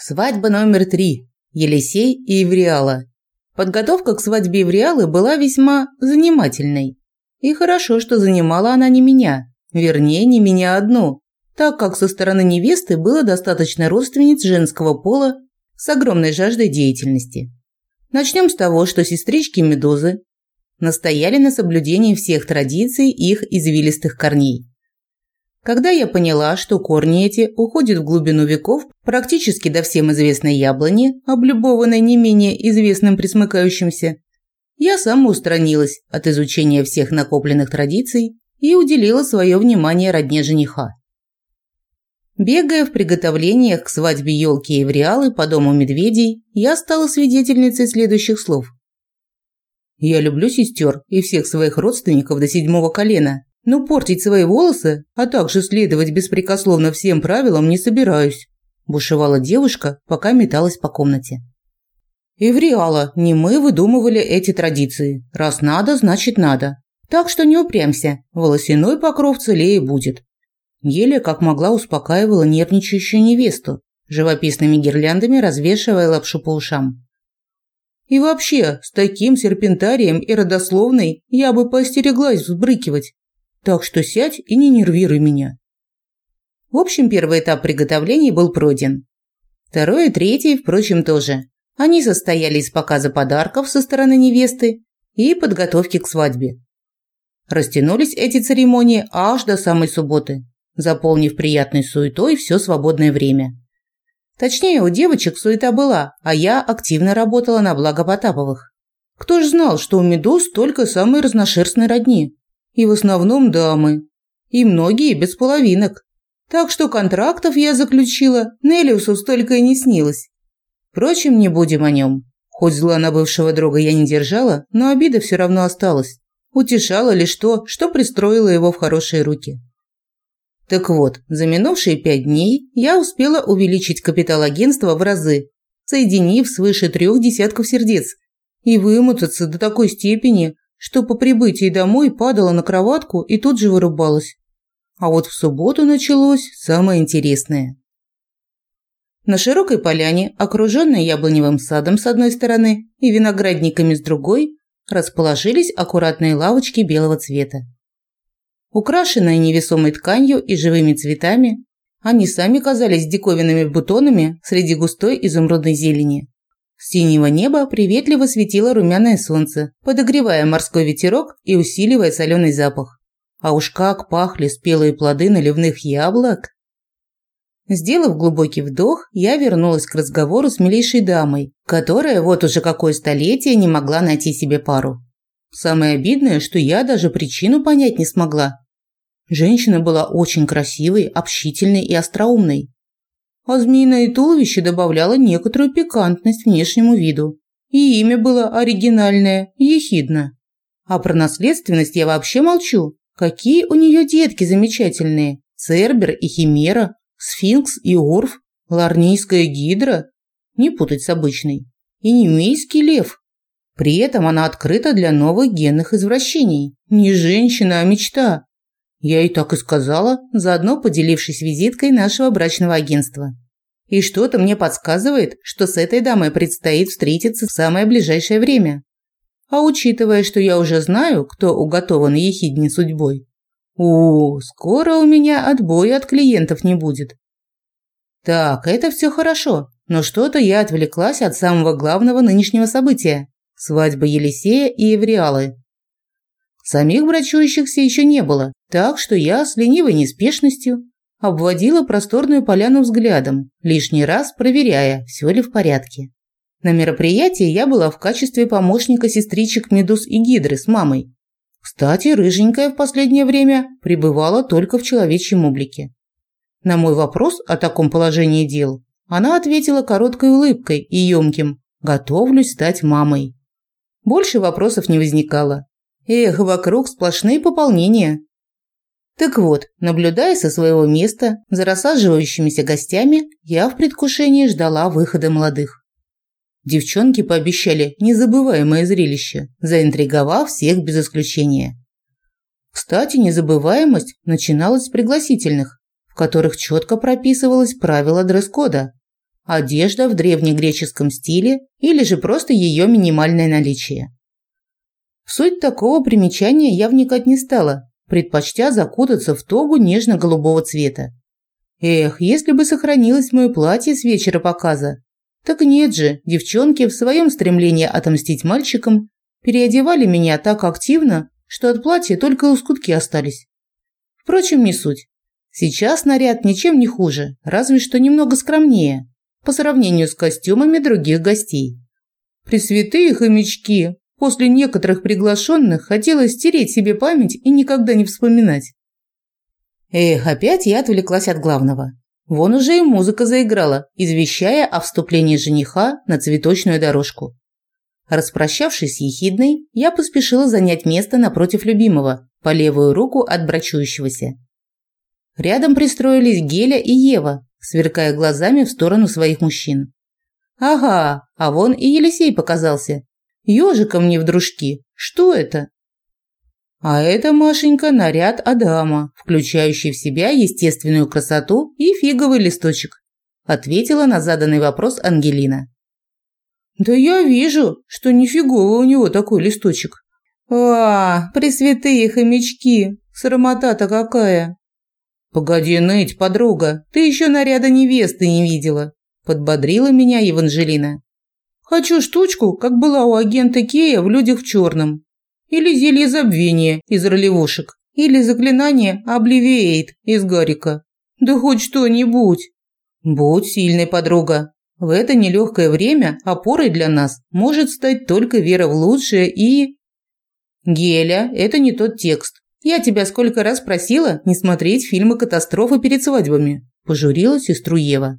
Свадьба номер три. Елисей и Евриала. Подготовка к свадьбе Евриалы была весьма занимательной. И хорошо, что занимала она не меня, вернее, не меня одну, так как со стороны невесты было достаточно родственниц женского пола с огромной жаждой деятельности. Начнем с того, что сестрички Медузы настояли на соблюдении всех традиций их извилистых корней. Когда я поняла, что корни эти уходят в глубину веков практически до всем известной яблони, облюбованной не менее известным присмыкающимся, я самоустранилась от изучения всех накопленных традиций и уделила свое внимание родне жениха. Бегая в приготовлениях к свадьбе елки и Евриалы по дому медведей, я стала свидетельницей следующих слов. «Я люблю сестер и всех своих родственников до седьмого колена, но портить свои волосы, а также следовать беспрекословно всем правилам не собираюсь», – бушевала девушка, пока металась по комнате. «Эвриала, не мы выдумывали эти традиции. Раз надо, значит надо. Так что не упрямься, волосяной покров целее будет». Еле как могла успокаивала нервничающую невесту, живописными гирляндами развешивая лапшу по ушам. И вообще, с таким серпентарием и родословной я бы поостереглась взбрыкивать. Так что сядь и не нервируй меня. В общем, первый этап приготовлений был пройден. Второй и третий, впрочем, тоже. Они состояли из показа подарков со стороны невесты и подготовки к свадьбе. Растянулись эти церемонии аж до самой субботы, заполнив приятной суетой все свободное время. Точнее, у девочек суета была, а я активно работала на благо Потаповых. Кто ж знал, что у медуз только самые разношерстные родни? И в основном дамы. И многие без половинок. Так что контрактов я заключила, Нелиусу столько и не снилось. Впрочем, не будем о нем. Хоть зла на бывшего друга я не держала, но обида все равно осталась. Утешало лишь то, что пристроило его в хорошие руки. Так вот, за минувшие пять дней я успела увеличить капитал агентства в разы, соединив свыше трех десятков сердец, и вымотаться до такой степени, что по прибытии домой падала на кроватку и тут же вырубалась. А вот в субботу началось самое интересное. На широкой поляне, окруженной яблоневым садом с одной стороны и виноградниками с другой, расположились аккуратные лавочки белого цвета. Украшенные невесомой тканью и живыми цветами, они сами казались диковинными бутонами среди густой изумрудной зелени. Синего неба приветливо светило румяное солнце, подогревая морской ветерок и усиливая соленый запах. А уж как пахли спелые плоды наливных яблок! Сделав глубокий вдох, я вернулась к разговору с милейшей дамой, которая вот уже какое столетие не могла найти себе пару. Самое обидное, что я даже причину понять не смогла. Женщина была очень красивой, общительной и остроумной а змеиное туловище добавляло некоторую пикантность внешнему виду. И имя было оригинальное – Ехидна. А про наследственность я вообще молчу. Какие у нее детки замечательные. Цербер и Химера, Сфинкс и Орф, Ларнийская гидра. Не путать с обычной. И немейский лев. При этом она открыта для новых генных извращений. Не женщина, а мечта. Я ей так и сказала, заодно поделившись визиткой нашего брачного агентства. И что-то мне подсказывает, что с этой дамой предстоит встретиться в самое ближайшее время. А учитывая, что я уже знаю, кто уготован ехидней судьбой, у, скоро у меня отбоя от клиентов не будет. Так, это все хорошо, но что-то я отвлеклась от самого главного нынешнего события – свадьбы Елисея и Евриалы. Самих брачующихся еще не было, так что я с ленивой неспешностью обводила просторную поляну взглядом, лишний раз проверяя, все ли в порядке. На мероприятии я была в качестве помощника сестричек Медуз и Гидры с мамой. Кстати, рыженькая в последнее время пребывала только в человечьем облике. На мой вопрос о таком положении дел она ответила короткой улыбкой и емким «Готовлюсь стать мамой». Больше вопросов не возникало. Эх, вокруг сплошные пополнения. Так вот, наблюдая со своего места за рассаживающимися гостями, я в предвкушении ждала выхода молодых. Девчонки пообещали незабываемое зрелище, заинтриговав всех без исключения. Кстати, незабываемость начиналась с пригласительных, в которых четко прописывалось правило дресс-кода. одежда в древнегреческом стиле или же просто ее минимальное наличие. В суть такого примечания я вникать не стала, предпочтя закутаться в тогу нежно-голубого цвета. Эх, если бы сохранилось мое платье с вечера показа. Так нет же, девчонки в своем стремлении отомстить мальчикам переодевали меня так активно, что от платья только лоскутки остались. Впрочем, не суть. Сейчас наряд ничем не хуже, разве что немного скромнее, по сравнению с костюмами других гостей. Пресвятые хомячки, после некоторых приглашенных хотелось стереть себе память и никогда не вспоминать. Эх, опять я отвлеклась от главного. Вон уже и музыка заиграла, извещая о вступлении жениха на цветочную дорожку. Распрощавшись с ехидной, я поспешила занять место напротив любимого, по левую руку от брачующегося. Рядом пристроились Геля и Ева, сверкая глазами в сторону своих мужчин. Ага, а вон и Елисей показался. Ёжиком мне в дружки. Что это? А это, Машенька, наряд Адама, включающий в себя естественную красоту и фиговый листочек, ответила на заданный вопрос Ангелина. Да я вижу, что нифигово у него такой листочек. А, пресвятые хомячки, срамота-то какая. Погоди ныть, подруга, ты еще наряда невесты не видела, подбодрила меня Евангелина. Хочу штучку, как была у агента Кея в «Людях в черном», или зелье забвения из ролевушек. Или заклинание Обливиейт из Гарика. Да хоть что-нибудь. Будь сильной, подруга. В это нелегкое время опорой для нас может стать только вера в лучшее и... Геля, это не тот текст. Я тебя сколько раз просила не смотреть фильмы катастрофы перед свадьбами. Пожурила сестру Ева.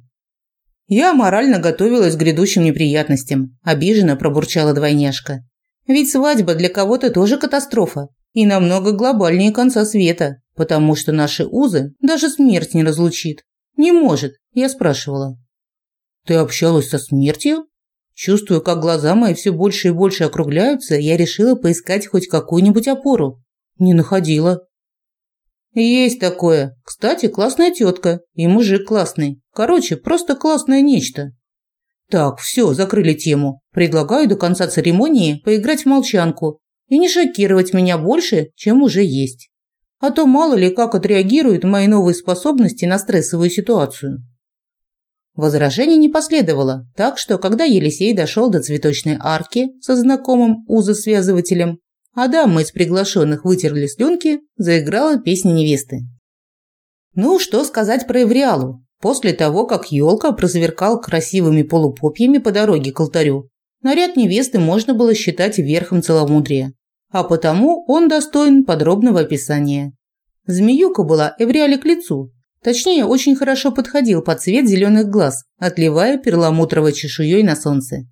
Я морально готовилась к грядущим неприятностям. Обиженно пробурчала двойняшка. Ведь свадьба для кого-то тоже катастрофа. И намного глобальнее конца света. Потому что наши узы даже смерть не разлучит. Не может, я спрашивала. Ты общалась со смертью? Чувствуя, как глаза мои все больше и больше округляются, я решила поискать хоть какую-нибудь опору. Не находила. Есть такое. Кстати, классная тетка. И мужик классный. Короче, просто классное нечто. Так, все, закрыли тему. Предлагаю до конца церемонии поиграть в молчанку и не шокировать меня больше, чем уже есть. А то мало ли как отреагируют мои новые способности на стрессовую ситуацию. Возражений не последовало, так что, когда Елисей дошел до цветочной арки со знакомым узосвязывателем, а дамы из приглашенных вытерли слюнки, заиграла песня невесты. Ну, что сказать про Эвриалу? После того, как елка прозверкал красивыми полупопьями по дороге к алтарю, наряд невесты можно было считать верхом целомудрия, а потому он достоин подробного описания. Змеюка была Эвриале к лицу, точнее, очень хорошо подходил под цвет зеленых глаз, отливая перламутровой чешуей на солнце.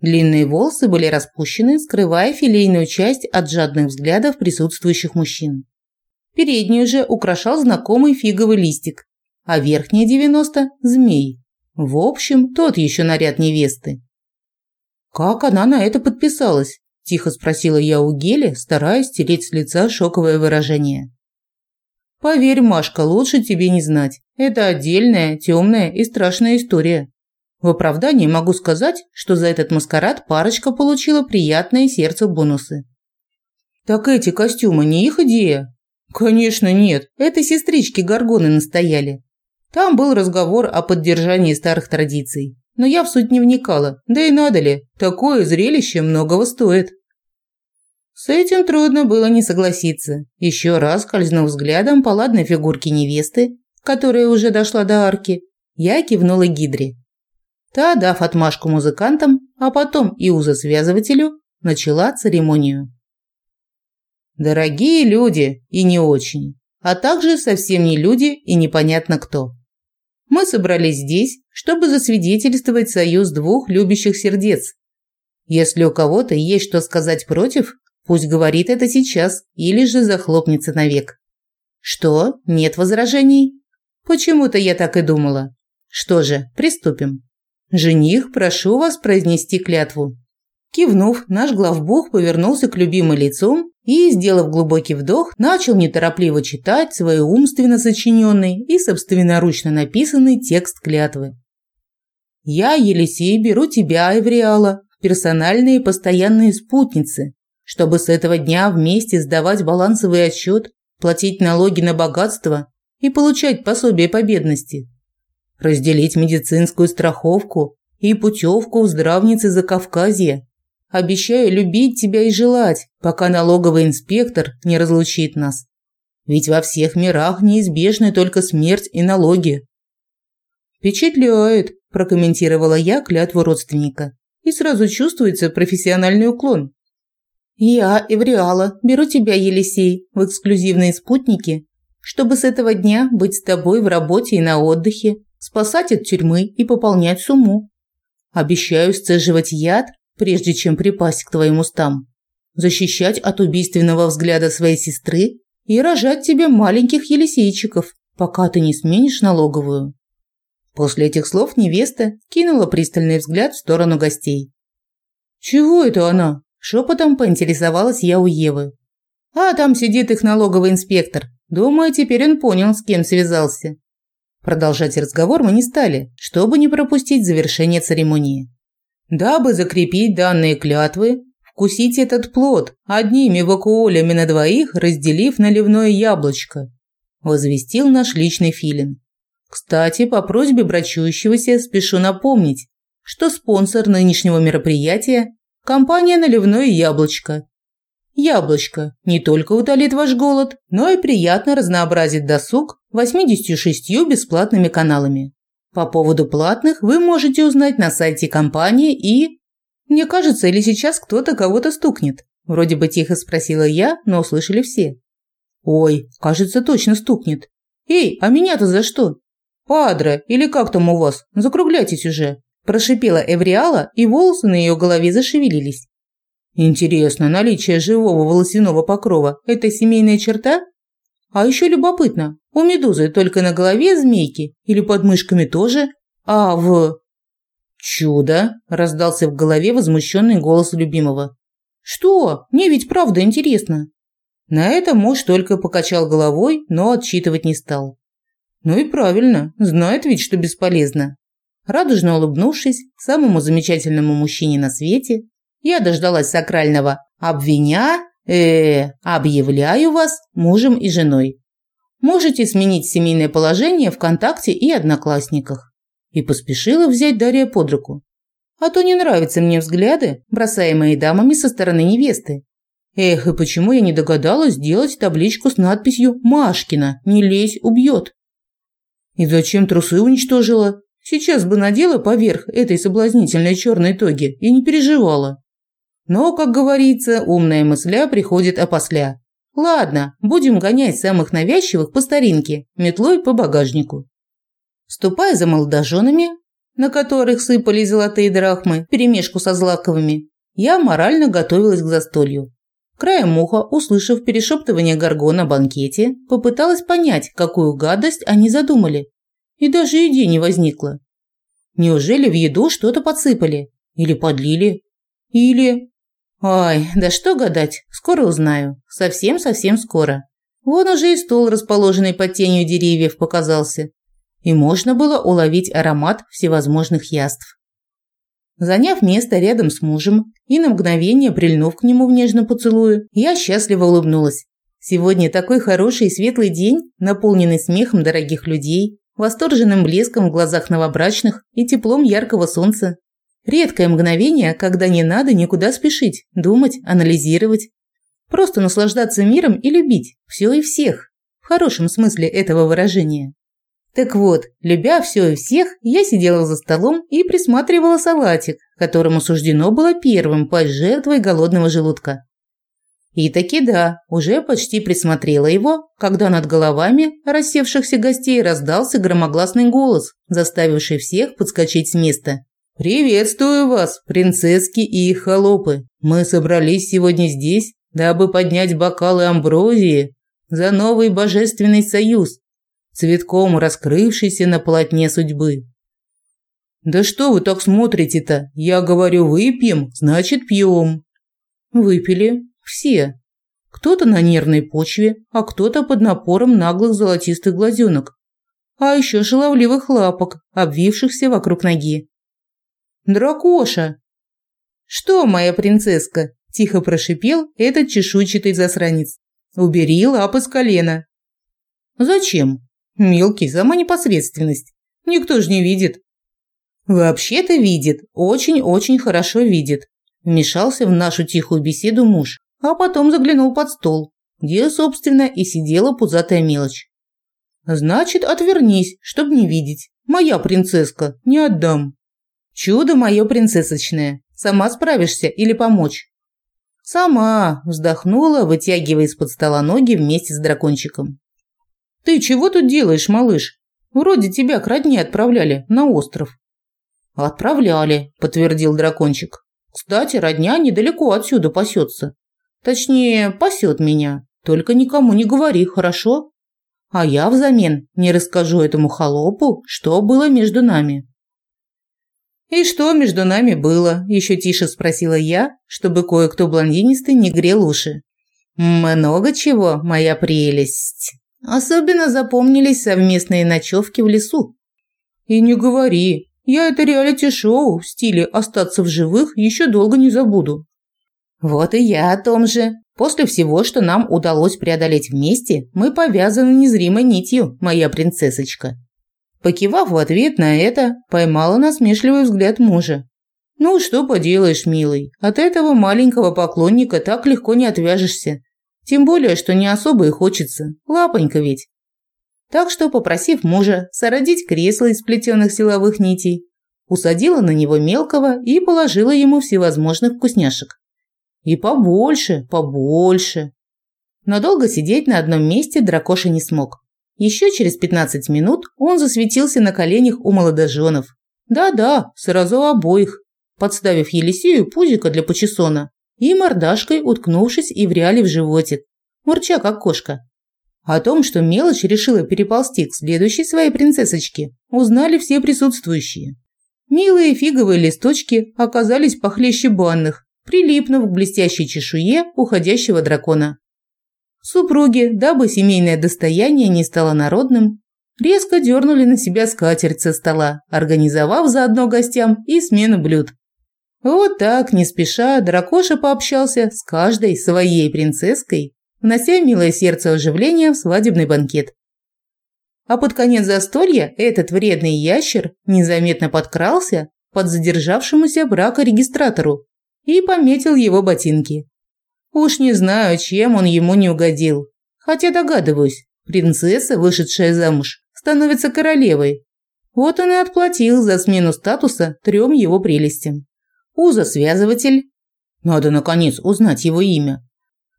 Длинные волосы были распущены, скрывая филейную часть от жадных взглядов присутствующих мужчин. Переднюю же украшал знакомый фиговый листик, а верхняя 90 – змей. В общем, тот еще наряд невесты. «Как она на это подписалась?» – тихо спросила я у Гели, стараясь стереть с лица шоковое выражение. «Поверь, Машка, лучше тебе не знать. Это отдельная, темная и страшная история. В оправдании могу сказать, что за этот маскарад парочка получила приятные сердцу бонусы». «Так эти костюмы не их идея?» «Конечно нет, это сестрички Горгоны настояли. Там был разговор о поддержании старых традиций. Но я в суть не вникала, да и надо ли, такое зрелище многого стоит. С этим трудно было не согласиться. Еще раз, скользнув взглядом по ладной фигурке невесты, которая уже дошла до арки, я кивнула Гидре. Та, дав отмашку музыкантам, а потом и узосвязывателю, начала церемонию. Дорогие люди и не очень, а также совсем не люди и непонятно кто. Мы собрались здесь, чтобы засвидетельствовать союз двух любящих сердец. Если у кого-то есть что сказать против, пусть говорит это сейчас или же захлопнется навек. Что? Нет возражений? Почему-то я так и думала. Что же, приступим. Жених, прошу вас произнести клятву. Кивнув, наш главбух повернулся к любимой лицом и, сделав глубокий вдох, начал неторопливо читать свой умственно сочиненный и собственноручно написанный текст клятвы. Я, Елисей, беру тебя, Эвриала, персональные постоянные спутницы, чтобы с этого дня вместе сдавать балансовый отчет, платить налоги на богатство и получать пособие по бедности. Разделить медицинскую страховку и путевку в здравницы Закавказья. Обещаю любить тебя и желать, пока налоговый инспектор не разлучит нас. Ведь во всех мирах неизбежны только смерть и налоги. Впечатляет, прокомментировала я клятву родственника. И сразу чувствуется профессиональный уклон. Я, Эвриала, беру тебя, Елисей, в эксклюзивные спутники, чтобы с этого дня быть с тобой в работе и на отдыхе, спасать от тюрьмы и пополнять сумму. Обещаю сцеживать яд, прежде чем припасть к твоим устам, защищать от убийственного взгляда своей сестры и рожать тебе маленьких Елисейчиков, пока ты не сменишь налоговую. После этих слов невеста кинула пристальный взгляд в сторону гостей. «Чего это она?» – шепотом поинтересовалась я у Евы. «А там сидит их налоговый инспектор. Думаю, теперь он понял, с кем связался». Продолжать разговор мы не стали, чтобы не пропустить завершение церемонии. Дабы закрепить данные клятвы, вкусить этот плод одними вакуолями на двоих, разделив наливное яблочко, возвестил наш личный филин. Кстати, по просьбе брачующегося спешу напомнить, что спонсор нынешнего мероприятия – компания «Наливное яблочко». Яблочко не только утолит ваш голод, но и приятно разнообразит досуг 86 бесплатными каналами. По поводу платных вы можете узнать на сайте компании и... Мне кажется, или сейчас кто-то кого-то стукнет. Вроде бы тихо спросила я, но услышали все. Ой, кажется, точно стукнет. Эй, а меня-то за что? «Падре, или как там у вас? Закругляйтесь уже!» Прошипела Эвриала, и волосы на ее голове зашевелились. «Интересно, наличие живого волосяного покрова – это семейная черта? А еще любопытно, у медузы только на голове змейки или под мышками тоже? А в...» «Чудо!» – раздался в голове возмущенный голос любимого. «Что? Мне ведь правда интересно!» На это муж только покачал головой, но отчитывать не стал. Ну и правильно, знает ведь, что бесполезно. Радужно улыбнувшись самому замечательному мужчине на свете, я дождалась сакрального «обвиня», э, объявляю вас мужем и женой. Можете сменить семейное положение ВКонтакте и Одноклассниках. И поспешила взять Дарья под руку. А то не нравятся мне взгляды, бросаемые дамами со стороны невесты. Эх, и почему я не догадалась сделать табличку с надписью «Машкина, не лезь, убьет». И зачем трусы уничтожила? Сейчас бы надела поверх этой соблазнительной черной тоги и не переживала. Но, как говорится, умная мысля приходит опосля. Ладно, будем гонять самых навязчивых по старинке, метлой по багажнику. Ступая за молодоженами, на которых сыпались золотые драхмы, перемешку со злаковыми, я морально готовилась к застолью. Краем уха, услышав перешептывание горгон на банкете, попыталась понять, какую гадость они задумали. И даже идеи не возникло. Неужели в еду что-то подсыпали? Или подлили? Или... Ай, да что гадать, скоро узнаю. Совсем-совсем скоро. Вон уже и стол, расположенный под тенью деревьев, показался. И можно было уловить аромат всевозможных яств. Заняв место рядом с мужем и на мгновение прильнув к нему в нежном поцелую, я счастливо улыбнулась. Сегодня такой хороший и светлый день, наполненный смехом дорогих людей, восторженным блеском в глазах новобрачных и теплом яркого солнца. Редкое мгновение, когда не надо никуда спешить, думать, анализировать. Просто наслаждаться миром и любить все и всех, в хорошем смысле этого выражения. Так вот, любя все и всех, я сидела за столом и присматривала салатик, которому суждено было первым пасть жертвой голодного желудка. И таки да, уже почти присмотрела его, когда над головами рассевшихся гостей раздался громогласный голос, заставивший всех подскочить с места. «Приветствую вас, принцесски и холопы! Мы собрались сегодня здесь, дабы поднять бокалы амброзии за новый божественный союз, цветком раскрывшийся на полотне судьбы. «Да что вы так смотрите-то? Я говорю, выпьем, значит, пьем». Выпили все. Кто-то на нервной почве, а кто-то под напором наглых золотистых глазенок. А еще шаловливых лапок, обвившихся вокруг ноги. Дракоша!» «Что, моя принцесска?» – тихо прошипел этот чешуйчатый засранец. «Убери лапы с колена». «Зачем?» «Мелкий, сама непосредственность. Никто ж не видит». «Вообще-то видит, очень-очень хорошо видит», – вмешался в нашу тихую беседу муж, а потом заглянул под стол, где, собственно, и сидела пузатая мелочь. «Значит, отвернись, чтобы не видеть. Моя принцесска, не отдам». «Чудо мое принцессочное. Сама справишься или помочь?» «Сама», – вздохнула, вытягивая из-под стола ноги вместе с дракончиком. «Ты чего тут делаешь, малыш? Вроде тебя к родне отправляли на остров». «Отправляли», – подтвердил дракончик. «Кстати, родня недалеко отсюда пасется. Точнее, пасет меня. Только никому не говори, хорошо? А я взамен не расскажу этому холопу, что было между нами». «И что между нами было?» – еще тише спросила я, чтобы кое-кто блондинистый не грел уши. «Много чего, моя прелесть. Особенно запомнились совместные ночевки в лесу». «И не говори, я это реалити-шоу в стиле «остаться в живых» еще долго не забуду». «Вот и я о том же. После всего, что нам удалось преодолеть вместе, мы повязаны незримой нитью, моя принцессочка». Покивав в ответ на это, поймала насмешливый взгляд мужа. «Ну, что поделаешь, милый, от этого маленького поклонника так легко не отвяжешься. Тем более, что не особо и хочется. Лапонька ведь». Так что, попросив мужа сородить кресло из плетеных силовых нитей, усадила на него мелкого и положила ему всевозможных вкусняшек. И побольше, побольше. Но долго сидеть на одном месте дракоша не смог. Еще через 15 минут он засветился на коленях у молодоженов. Да-да, сразу обоих, подставив Елисею пузико для почесона и мордашкой уткнувшись и в реале в животик, мурча как кошка. О том, что мелочь решила переползти к следующей своей принцессочке, узнали все присутствующие. Милые фиговые листочки оказались похлеще банных, прилипнув к блестящей чешуе уходящего дракона. Супруги, дабы семейное достояние не стало народным, резко дернули на себя скатерть со стола, организовав заодно гостям и смену блюд. Вот так, не спеша, Дракоша пообщался с каждой своей принцесской, внося милое сердце оживления в свадебный банкет. А под конец застолья этот вредный ящер незаметно подкрался под задержавшемуся бракорегистратору и пометил его ботинки. Уж не знаю, чем он ему не угодил. Хотя догадываюсь, принцесса, вышедшая замуж, становится королевой. Вот он и отплатил за смену статуса трем его прелестям. Уза-связыватель. Надо, наконец, узнать его имя.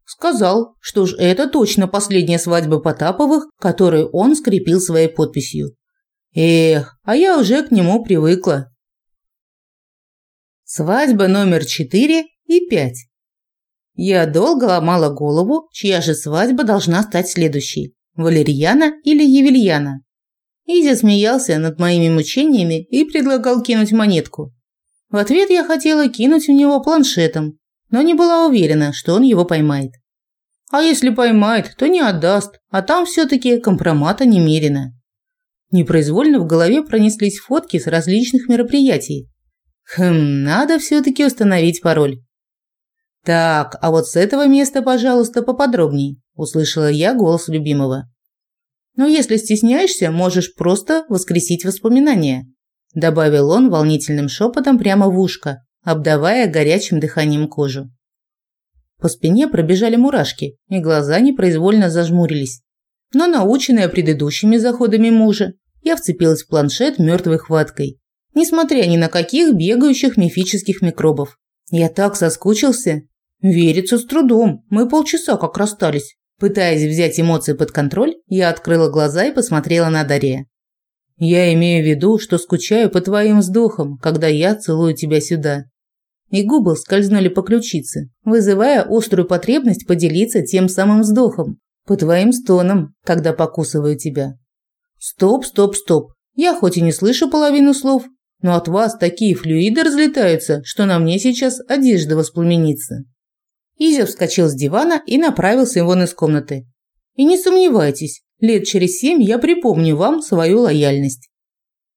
Сказал, что ж это точно последняя свадьба Потаповых, которую он скрепил своей подписью. Эх, а я уже к нему привыкла. Свадьба номер четыре и пять. Я долго ломала голову, чья же свадьба должна стать следующей – Валерьяна или Евельяна. Изя смеялся над моими мучениями и предлагал кинуть монетку. В ответ я хотела кинуть в него планшетом, но не была уверена, что он его поймает. А если поймает, то не отдаст, а там все-таки компромата немерено. Непроизвольно в голове пронеслись фотки с различных мероприятий. Хм, надо все-таки установить пароль. «Так, а вот с этого места, пожалуйста, поподробней», – услышала я голос любимого. «Ну, если стесняешься, можешь просто воскресить воспоминания», – добавил он волнительным шепотом прямо в ушко, обдавая горячим дыханием кожу. По спине пробежали мурашки, и глаза непроизвольно зажмурились. Но, наученная предыдущими заходами мужа, я вцепилась в планшет мертвой хваткой, несмотря ни на каких бегающих мифических микробов. Я так соскучился, Верится с трудом. Мы полчаса как расстались. Пытаясь взять эмоции под контроль, я открыла глаза и посмотрела на Дарья. Я имею в виду, что скучаю по твоим вздохам, когда я целую тебя сюда. И губы скользнули по ключице, вызывая острую потребность поделиться тем самым вздохом, по твоим стонам, когда покусываю тебя. Стоп, стоп, стоп. Я хоть и не слышу половину слов, но от вас такие флюиды разлетаются, что на мне сейчас одежда воспламенится. Изя вскочил с дивана и направился вон из комнаты. И не сомневайтесь, лет через семь я припомню вам свою лояльность.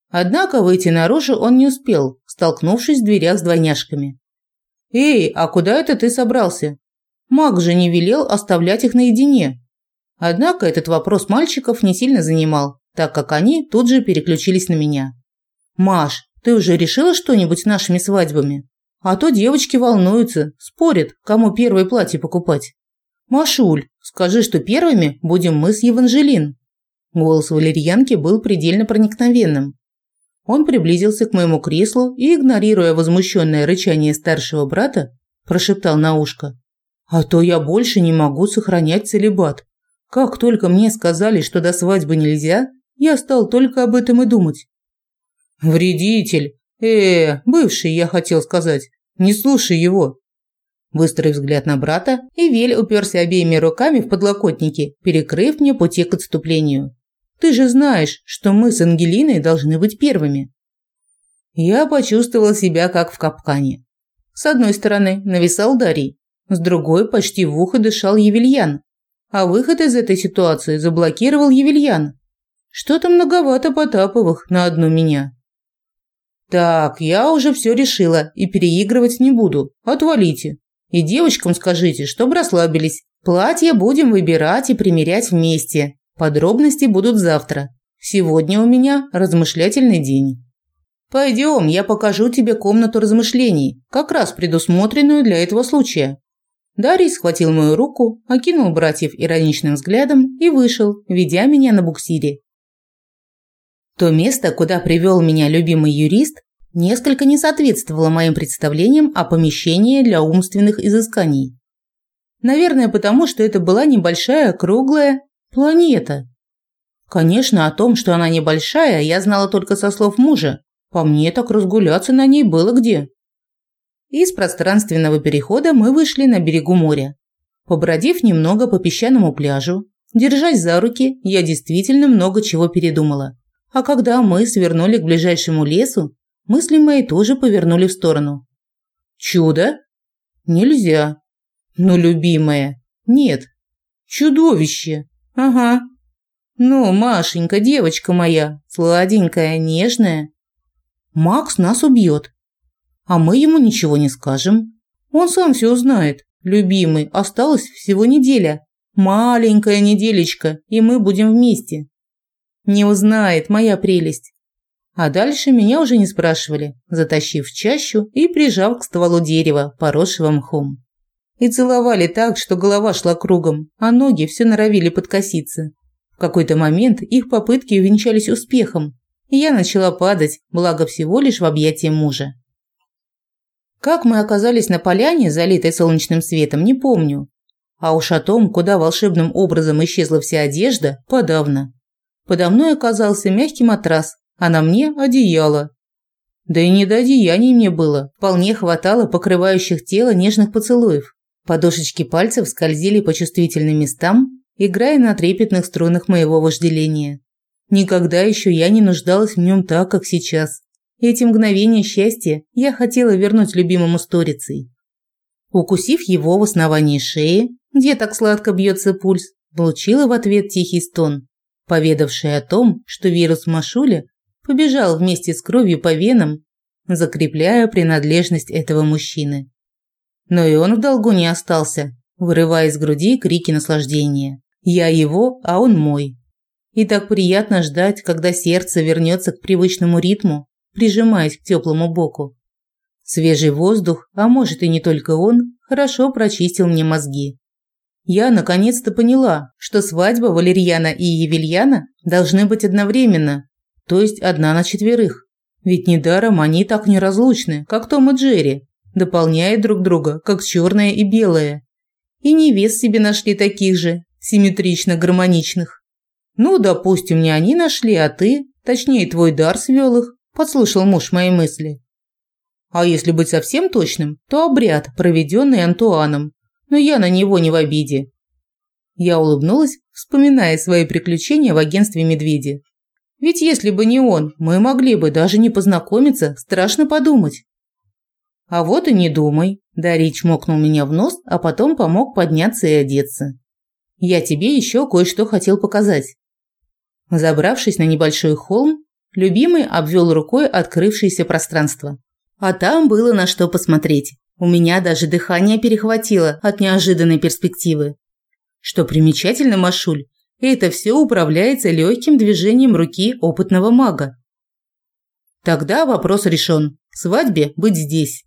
Однако выйти наружу он не успел, столкнувшись в дверях с двойняшками. «Эй, а куда это ты собрался? Маг же не велел оставлять их наедине». Однако этот вопрос мальчиков не сильно занимал, так как они тут же переключились на меня. «Маш, ты уже решила что-нибудь с нашими свадьбами? А то девочки волнуются, спорят, кому первое платье покупать». «Машуль, скажи, что первыми будем мы с Еванжелин». Голос валерьянки был предельно проникновенным. Он приблизился к моему креслу и, игнорируя возмущенное рычание старшего брата, прошептал на ушко. «А то я больше не могу сохранять целебат. Как только мне сказали, что до свадьбы нельзя, я стал только об этом и думать». «Вредитель! Э, бывший, я хотел сказать. Не слушай его!» Быстрый взгляд на брата, и Вель уперся обеими руками в подлокотники, перекрыв мне пути к отступлению. Ты же знаешь, что мы с Ангелиной должны быть первыми. Я почувствовала себя как в капкане. С одной стороны нависал Дарий, с другой почти в ухо дышал Евельян, а выход из этой ситуации заблокировал Евельян. Что-то многовато Потаповых на одну меня. Так, я уже все решила и переигрывать не буду. Отвалите. И девочкам скажите, чтобы расслабились. Платье будем выбирать и примерять вместе. Подробности будут завтра. Сегодня у меня размышлятельный день. Пойдем, я покажу тебе комнату размышлений, как раз предусмотренную для этого случая. Дарий схватил мою руку, окинул братьев ироничным взглядом и вышел, ведя меня на буксире. То место, куда привел меня любимый юрист, несколько не соответствовало моим представлениям о помещении для умственных изысканий. Наверное, потому что это была небольшая, круглая, Планета. Конечно, о том, что она небольшая, я знала только со слов мужа. По мне так разгуляться на ней было где. Из пространственного перехода мы вышли на берегу моря. Побродив немного по песчаному пляжу, держась за руки, я действительно много чего передумала. А когда мы свернули к ближайшему лесу, мысли мои тоже повернули в сторону. Чудо? Нельзя. Ну, любимая. Нет. Чудовище. Ага. Ну, Машенька, девочка моя, сладенькая, нежная. Макс нас убьет. А мы ему ничего не скажем. Он сам все узнает. Любимый, осталась всего неделя. Маленькая неделечка, и мы будем вместе. Не узнает моя прелесть. А дальше меня уже не спрашивали, затащив в чащу и прижав к стволу дерева, поросшего мхом. И целовали так, что голова шла кругом, а ноги все норовили подкоситься. В какой-то момент их попытки увенчались успехом, и я начала падать, благо всего лишь в объятия мужа. Как мы оказались на поляне, залитой солнечным светом, не помню. А уж о том, куда волшебным образом исчезла вся одежда, подавно. Подо мной оказался мягкий матрас, а на мне одеяло. Да и не до одеяний мне было, вполне хватало покрывающих тело нежных поцелуев. Подушечки пальцев скользили по чувствительным местам, играя на трепетных струнах моего вожделения. Никогда еще я не нуждалась в нем так, как сейчас. Эти мгновения счастья я хотела вернуть любимому сторицей. Укусив его в основании шеи, где так сладко бьется пульс, получила в ответ тихий стон, поведавший о том, что вирус Машуля побежал вместе с кровью по венам, закрепляя принадлежность этого мужчины. Но и он в долгу не остался, вырывая из груди крики наслаждения. Я его, а он мой. И так приятно ждать, когда сердце вернется к привычному ритму, прижимаясь к теплому боку. Свежий воздух, а может и не только он, хорошо прочистил мне мозги. Я наконец-то поняла, что свадьба Валерьяна и Евельяна должны быть одновременно, то есть одна на четверых. Ведь недаром они так неразлучны, как Том и Джерри дополняют друг друга, как черное и белое. И невест себе нашли таких же, симметрично гармоничных. Ну, допустим, не они нашли, а ты, точнее, твой дар свел их, подслушал муж мои мысли. А если быть совсем точным, то обряд, проведенный Антуаном, но я на него не в обиде. Я улыбнулась, вспоминая свои приключения в агентстве «Медведи». Ведь если бы не он, мы могли бы даже не познакомиться, страшно подумать. А вот и не думай. Дарий чмокнул меня в нос, а потом помог подняться и одеться. Я тебе еще кое-что хотел показать. Забравшись на небольшой холм, Любимый обвел рукой открывшееся пространство. А там было на что посмотреть. У меня даже дыхание перехватило от неожиданной перспективы. Что примечательно, Машуль, это все управляется легким движением руки опытного мага. Тогда вопрос решен. Свадьбе быть здесь.